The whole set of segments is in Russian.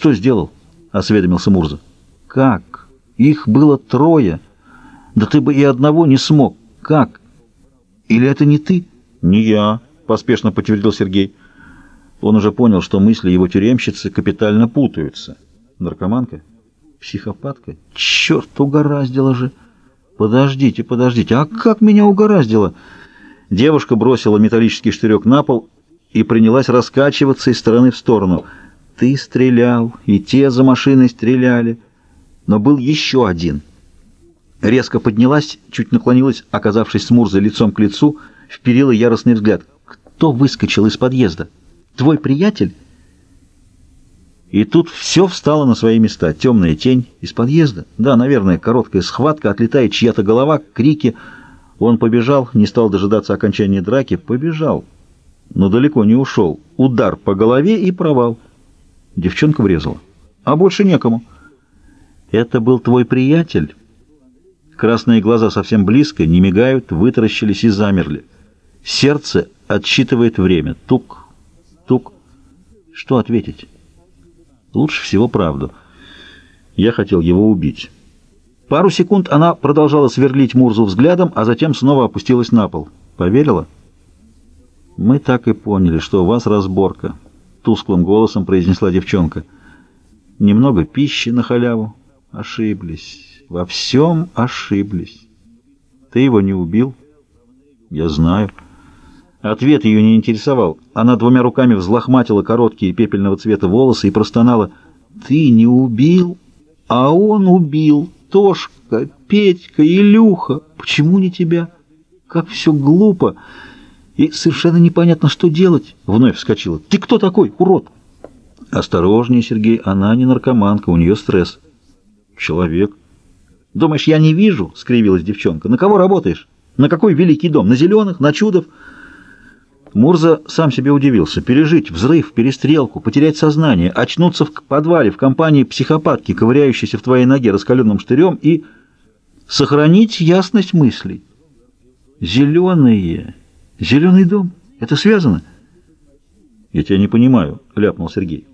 Что сделал? — осведомился Мурза. Как? Их было трое. Да ты бы и одного не смог. Как? Или это не ты? Не я, — поспешно подтвердил Сергей. Он уже понял, что мысли его тюремщицы капитально путаются. Наркоманка? Психопатка? Черт, угораздило же! Подождите, подождите, а как меня угораздило? Девушка бросила металлический штырек на пол и принялась раскачиваться из стороны в сторону. Ты стрелял, и те за машиной стреляли. Но был еще один. Резко поднялась, чуть наклонилась, оказавшись с Мурзой лицом к лицу, вперила яростный взгляд. Кто выскочил из подъезда? Твой приятель? И тут все встало на свои места. Темная тень из подъезда. Да, наверное, короткая схватка, отлетает чья-то голова, крики. Он побежал, не стал дожидаться окончания драки. Побежал, но далеко не ушел. Удар по голове и провал. Девчонка врезала. А больше некому. Это был твой приятель? Красные глаза совсем близко, не мигают, вытаращились и замерли. Сердце отсчитывает время. Тук, тук. Что ответить? Лучше всего правду. Я хотел его убить. Пару секунд она продолжала сверлить Мурзу взглядом, а затем снова опустилась на пол. Поверила? Мы так и поняли, что у вас разборка. Тусклым голосом произнесла девчонка. Немного пищи на халяву. Ошиблись. Во всем ошиблись. Ты его не убил? Я знаю. Ответ ее не интересовал. Она двумя руками взлохматила короткие пепельного цвета волосы и простонала. «Ты не убил, а он убил. Тошка, Петька, Илюха. Почему не тебя? Как все глупо. И совершенно непонятно, что делать». Вновь вскочила. «Ты кто такой, урод?» «Осторожнее, Сергей, она не наркоманка, у нее стресс». «Человек». «Думаешь, я не вижу?» — скривилась девчонка. «На кого работаешь? На какой великий дом? На зеленых? На чудов?» Мурза сам себе удивился. Пережить взрыв, перестрелку, потерять сознание, очнуться в подвале в компании психопатки, ковыряющейся в твоей ноге раскаленным штырем, и сохранить ясность мыслей. Зеленые. Зеленый дом. Это связано? Я тебя не понимаю, ляпнул Сергей.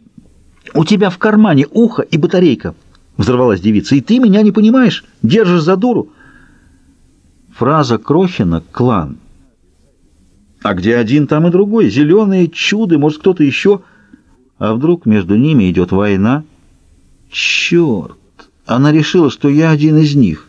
У тебя в кармане ухо и батарейка, взорвалась девица, и ты меня не понимаешь, держишь за дуру. Фраза Крохина «клан» А где один, там и другой. Зеленые, чуды, может, кто-то еще. А вдруг между ними идет война? Черт! Она решила, что я один из них.